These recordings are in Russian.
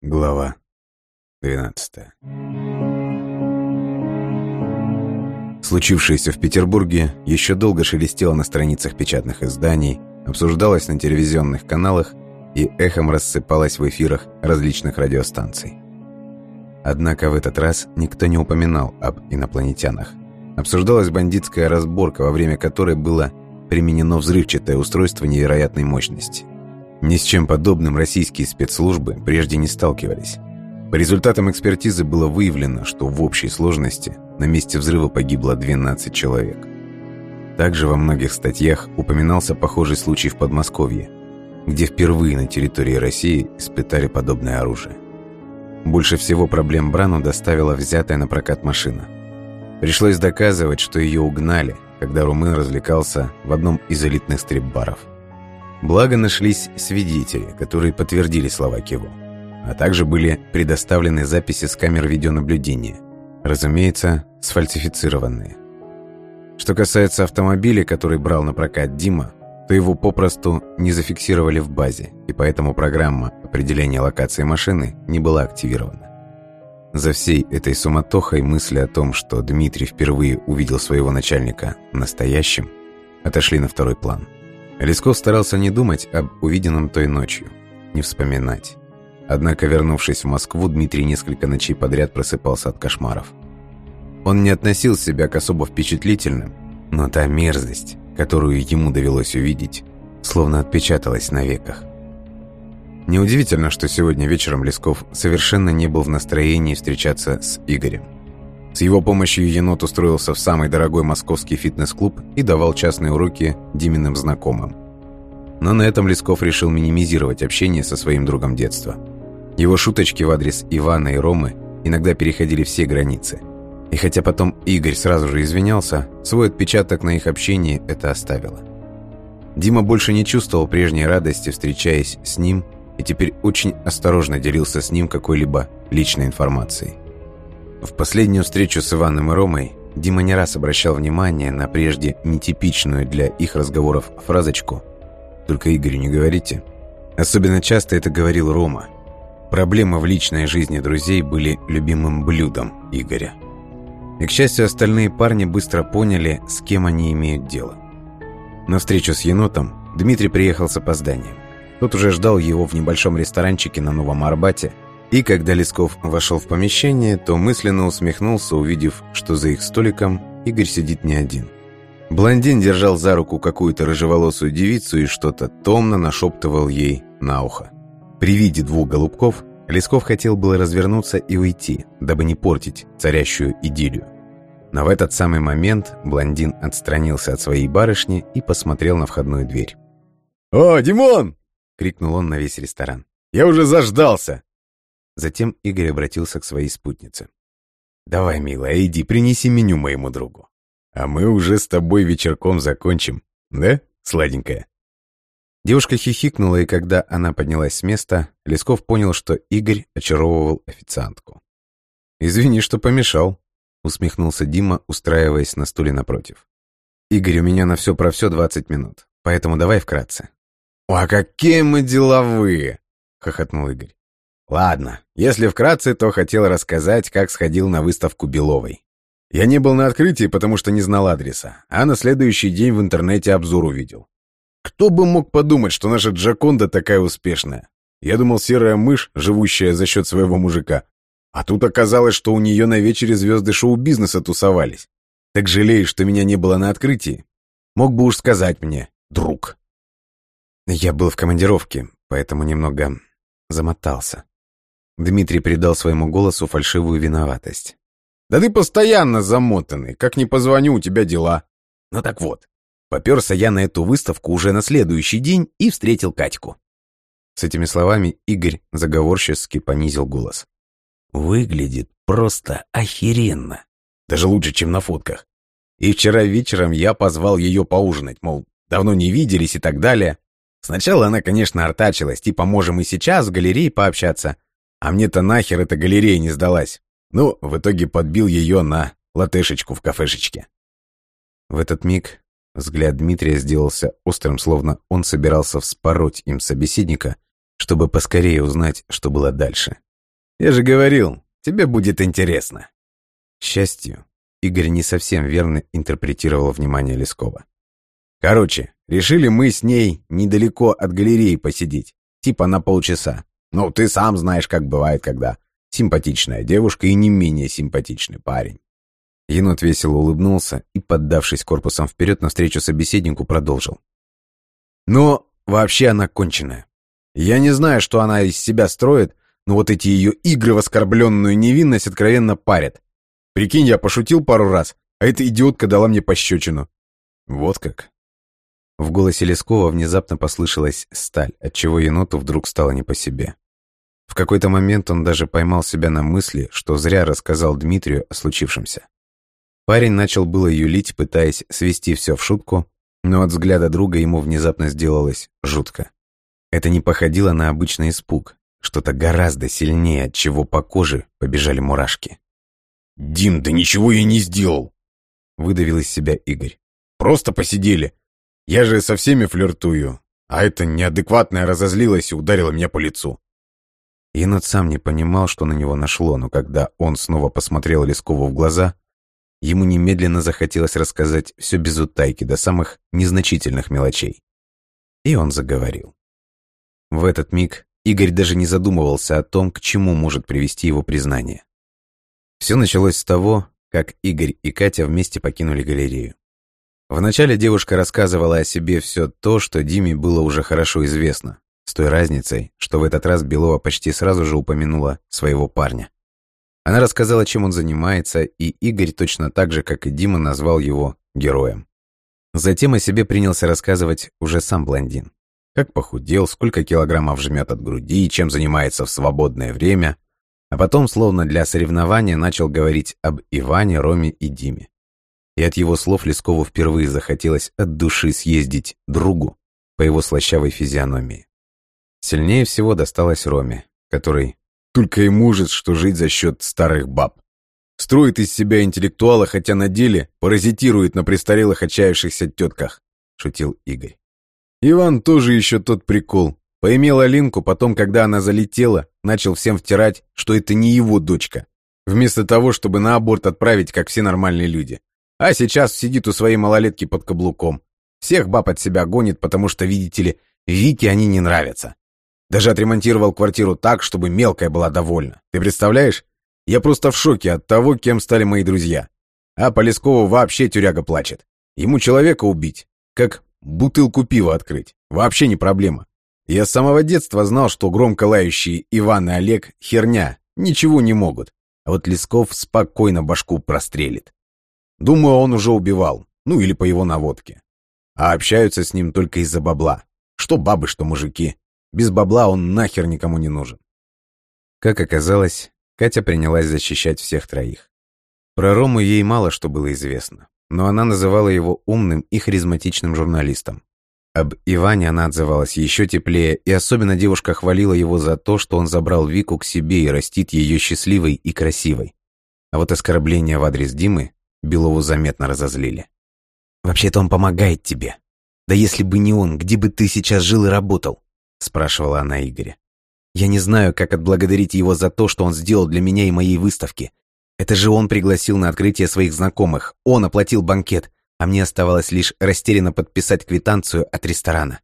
Глава 12 Случившееся в Петербурге еще долго шелестело на страницах печатных изданий, обсуждалось на телевизионных каналах и эхом рассыпалось в эфирах различных радиостанций. Однако в этот раз никто не упоминал об инопланетянах. Обсуждалась бандитская разборка, во время которой было применено взрывчатое устройство невероятной мощности – ни с чем подобным российские спецслужбы прежде не сталкивались. По результатам экспертизы было выявлено, что в общей сложности на месте взрыва погибло 12 человек. Также во многих статьях упоминался похожий случай в Подмосковье, где впервые на территории России испытали подобное оружие. Больше всего проблем Брану доставила взятая на прокат машина. Пришлось доказывать, что ее угнали, когда румын развлекался в одном из элитных стрип-баров – Благо нашлись свидетели, которые подтвердили слова Киво. А также были предоставлены записи с камер видеонаблюдения. Разумеется, сфальсифицированные. Что касается автомобиля, который брал на прокат Дима, то его попросту не зафиксировали в базе, и поэтому программа определения локации машины не была активирована. За всей этой суматохой мысли о том, что Дмитрий впервые увидел своего начальника настоящим, отошли на второй план – Лесков старался не думать об увиденном той ночью, не вспоминать. Однако, вернувшись в Москву, Дмитрий несколько ночей подряд просыпался от кошмаров. Он не относил себя к особо впечатлительным, но та мерзость, которую ему довелось увидеть, словно отпечаталась на веках. Неудивительно, что сегодня вечером Лесков совершенно не был в настроении встречаться с Игорем. С его помощью енот устроился в самый дорогой московский фитнес-клуб и давал частные уроки Диминым знакомым. Но на этом Лесков решил минимизировать общение со своим другом детства. Его шуточки в адрес Ивана и Ромы иногда переходили все границы. И хотя потом Игорь сразу же извинялся, свой отпечаток на их общении это оставило. Дима больше не чувствовал прежней радости, встречаясь с ним, и теперь очень осторожно делился с ним какой-либо личной информацией. В последнюю встречу с Иваном и Ромой Дима не раз обращал внимание на прежде нетипичную для их разговоров фразочку «Только Игорю не говорите». Особенно часто это говорил Рома. Проблемы в личной жизни друзей были любимым блюдом Игоря. И, к счастью, остальные парни быстро поняли, с кем они имеют дело. На встречу с енотом Дмитрий приехал с опозданием. Тот уже ждал его в небольшом ресторанчике на Новом Арбате – и когда Лесков вошел в помещение, то мысленно усмехнулся, увидев, что за их столиком Игорь сидит не один. Блондин держал за руку какую-то рыжеволосую девицу и что-то томно нашептывал ей на ухо. При виде двух голубков Лесков хотел было развернуться и уйти, дабы не портить царящую идиллию. Но в этот самый момент блондин отстранился от своей барышни и посмотрел на входную дверь. «О, Димон!» — крикнул он на весь ресторан. «Я уже заждался! Затем Игорь обратился к своей спутнице. «Давай, милая, иди, принеси меню моему другу. А мы уже с тобой вечерком закончим, да, сладенькая?» Девушка хихикнула, и когда она поднялась с места, Лесков понял, что Игорь очаровывал официантку. «Извини, что помешал», — усмехнулся Дима, устраиваясь на стуле напротив. «Игорь, у меня на все про все 20 минут, поэтому давай вкратце». «А какие мы деловые!» — хохотнул Игорь. Ладно, если вкратце, то хотел рассказать, как сходил на выставку Беловой. Я не был на открытии, потому что не знал адреса, а на следующий день в интернете обзор увидел. Кто бы мог подумать, что наша Джаконда такая успешная? Я думал, серая мышь, живущая за счет своего мужика. А тут оказалось, что у нее на вечере звезды шоу-бизнеса тусовались. Так жалеешь, что меня не было на открытии? Мог бы уж сказать мне, друг. Я был в командировке, поэтому немного замотался. Дмитрий придал своему голосу фальшивую виноватость. «Да ты постоянно замотанный. Как не позвоню, у тебя дела». Ну так вот, поперся я на эту выставку уже на следующий день и встретил Катьку. С этими словами Игорь заговорчески понизил голос. «Выглядит просто охеренно. Даже лучше, чем на фотках. И вчера вечером я позвал ее поужинать, мол, давно не виделись и так далее. Сначала она, конечно, артачилась, типа можем и сейчас в галерее пообщаться. А мне-то нахер эта галерея не сдалась. Ну, в итоге подбил ее на латешечку в кафешечке. В этот миг взгляд Дмитрия сделался острым, словно он собирался вспороть им собеседника, чтобы поскорее узнать, что было дальше. Я же говорил, тебе будет интересно. К счастью, Игорь не совсем верно интерпретировал внимание Лескова. Короче, решили мы с ней недалеко от галереи посидеть, типа на полчаса. Ну, ты сам знаешь, как бывает, когда симпатичная девушка и не менее симпатичный парень. Енот весело улыбнулся и, поддавшись корпусом вперед навстречу собеседнику, продолжил. Но вообще она конченая. Я не знаю, что она из себя строит, но вот эти ее игры в оскорбленную невинность откровенно парят. Прикинь, я пошутил пару раз, а эта идиотка дала мне пощечину. Вот как. В голосе Лескова внезапно послышалась сталь, отчего еноту вдруг стало не по себе. В какой-то момент он даже поймал себя на мысли, что зря рассказал Дмитрию о случившемся. Парень начал было юлить, пытаясь свести все в шутку, но от взгляда друга ему внезапно сделалось жутко. Это не походило на обычный испуг, что-то гораздо сильнее, от чего по коже побежали мурашки. «Дим, да ничего я не сделал!» Выдавил из себя Игорь. «Просто посидели. Я же со всеми флиртую, а эта неадекватная разозлилась и ударила меня по лицу». Енот сам не понимал, что на него нашло, но когда он снова посмотрел Лескову в глаза, ему немедленно захотелось рассказать все без утайки до самых незначительных мелочей. И он заговорил. В этот миг Игорь даже не задумывался о том, к чему может привести его признание. Все началось с того, как Игорь и Катя вместе покинули галерею. Вначале девушка рассказывала о себе все то, что Диме было уже хорошо известно, с той разницей, что в этот раз Белова почти сразу же упомянула своего парня. Она рассказала, чем он занимается, и Игорь точно так же, как и Дима, назвал его героем. Затем о себе принялся рассказывать уже сам блондин. Как похудел, сколько килограммов жмет от груди, чем занимается в свободное время. А потом, словно для соревнования, начал говорить об Иване, Роме и Диме. И от его слов Лескову впервые захотелось от души съездить другу по его слащавой физиономии. Сильнее всего досталось Роме, который только и может, что жить за счет старых баб. Строит из себя интеллектуала, хотя на деле паразитирует на престарелых отчаявшихся тетках, шутил Игорь. Иван тоже еще тот прикол. Поимел Алинку, потом, когда она залетела, начал всем втирать, что это не его дочка. Вместо того, чтобы на аборт отправить, как все нормальные люди. А сейчас сидит у своей малолетки под каблуком. Всех баб от себя гонит, потому что, видите ли, Вике они не нравятся. Даже отремонтировал квартиру так, чтобы мелкая была довольна. Ты представляешь? Я просто в шоке от того, кем стали мои друзья. А Полескову вообще тюряга плачет. Ему человека убить, как бутылку пива открыть. Вообще не проблема. Я с самого детства знал, что громко лающие Иван и Олег — херня, ничего не могут. А вот Лесков спокойно башку прострелит. Думаю, он уже убивал, ну или по его наводке. А общаются с ним только из-за бабла. Что бабы, что мужики. Без бабла он нахер никому не нужен. Как оказалось, Катя принялась защищать всех троих. Про Рому ей мало что было известно, но она называла его умным и харизматичным журналистом. Об Иване она отзывалась еще теплее, и особенно девушка хвалила его за то, что он забрал Вику к себе и растит ее счастливой и красивой. А вот оскорбления в адрес Димы Белову заметно разозлили. «Вообще-то он помогает тебе. Да если бы не он, где бы ты сейчас жил и работал?» — спрашивала она Игоря. «Я не знаю, как отблагодарить его за то, что он сделал для меня и моей выставки. Это же он пригласил на открытие своих знакомых, он оплатил банкет, а мне оставалось лишь растерянно подписать квитанцию от ресторана.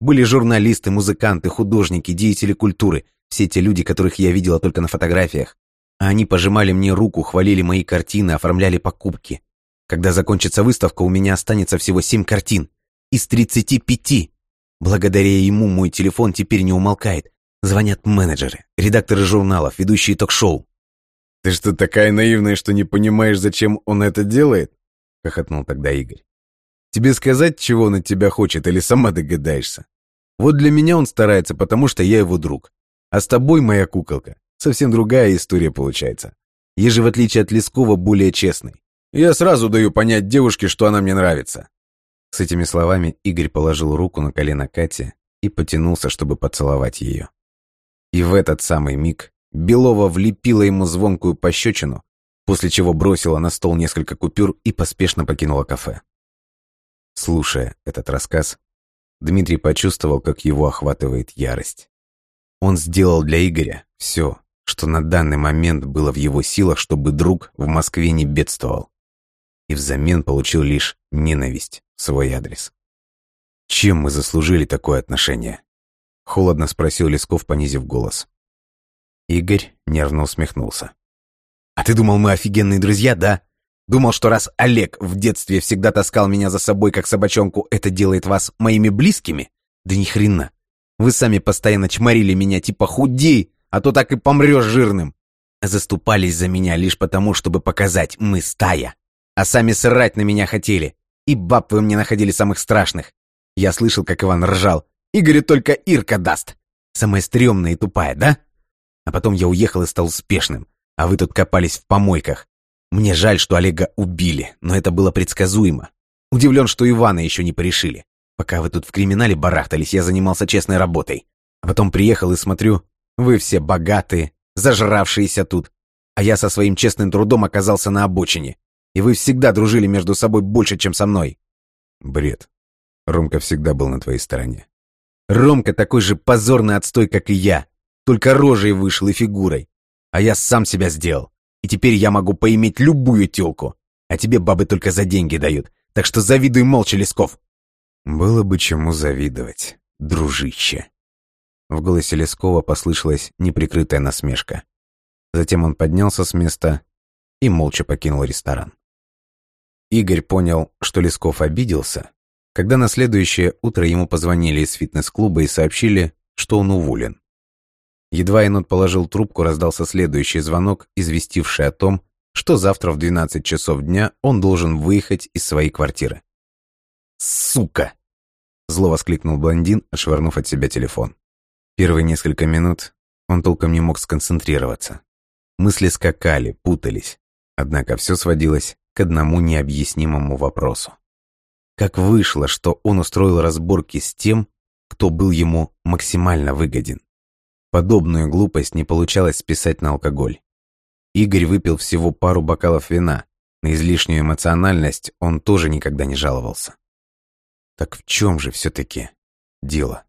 Были журналисты, музыканты, художники, деятели культуры, все те люди, которых я видела только на фотографиях. А они пожимали мне руку, хвалили мои картины, оформляли покупки. Когда закончится выставка, у меня останется всего семь картин. Из тридцати пяти. Благодаря ему мой телефон теперь не умолкает. Звонят менеджеры, редакторы журналов, ведущие ток-шоу. «Ты что, такая наивная, что не понимаешь, зачем он это делает?» — хохотнул тогда Игорь. «Тебе сказать, чего он от тебя хочет, или сама догадаешься? Вот для меня он старается, потому что я его друг. А с тобой, моя куколка, совсем другая история получается. Я же, в отличие от Лескова, более честный. Я сразу даю понять девушке, что она мне нравится. С этими словами Игорь положил руку на колено Кати и потянулся, чтобы поцеловать ее. И в этот самый миг Белова влепила ему звонкую пощечину, после чего бросила на стол несколько купюр и поспешно покинула кафе. Слушая этот рассказ, Дмитрий почувствовал, как его охватывает ярость. Он сделал для Игоря все, что на данный момент было в его силах, чтобы друг в Москве не бедствовал. И взамен получил лишь ненависть в свой адрес. «Чем мы заслужили такое отношение?» Холодно спросил Лесков, понизив голос. Игорь нервно усмехнулся. «А ты думал, мы офигенные друзья, да? Думал, что раз Олег в детстве всегда таскал меня за собой как собачонку, это делает вас моими близкими? Да ни хрена. Вы сами постоянно чморили меня, типа худей, а то так и помрешь жирным. Заступались за меня лишь потому, чтобы показать, мы стая. А сами срать на меня хотели. И баб вы мне находили самых страшных. Я слышал, как Иван ржал. Игорю только Ирка даст. Самая стрёмная и тупая, да? А потом я уехал и стал успешным. А вы тут копались в помойках. Мне жаль, что Олега убили, но это было предсказуемо. Удивлен, что Ивана еще не порешили. Пока вы тут в криминале барахтались, я занимался честной работой. А потом приехал и смотрю, вы все богатые, зажравшиеся тут. А я со своим честным трудом оказался на обочине. И вы всегда дружили между собой больше, чем со мной. Бред. Ромка всегда был на твоей стороне. Ромка такой же позорный отстой, как и я. Только рожей вышел и фигурой. А я сам себя сделал. И теперь я могу поиметь любую тёлку. А тебе бабы только за деньги дают. Так что завидуй молча, Лесков. Было бы чему завидовать, дружище. В голосе Лескова послышалась неприкрытая насмешка. Затем он поднялся с места и молча покинул ресторан. Игорь понял, что Лесков обиделся, когда на следующее утро ему позвонили из фитнес-клуба и сообщили, что он уволен. Едва енот положил трубку, раздался следующий звонок, известивший о том, что завтра в 12 часов дня он должен выехать из своей квартиры. «Сука!» — зло воскликнул блондин, отшвырнув от себя телефон. Первые несколько минут он толком не мог сконцентрироваться. Мысли скакали, путались. Однако все сводилось к одному необъяснимому вопросу. Как вышло, что он устроил разборки с тем, кто был ему максимально выгоден? Подобную глупость не получалось списать на алкоголь. Игорь выпил всего пару бокалов вина. На излишнюю эмоциональность он тоже никогда не жаловался. Так в чем же все-таки дело?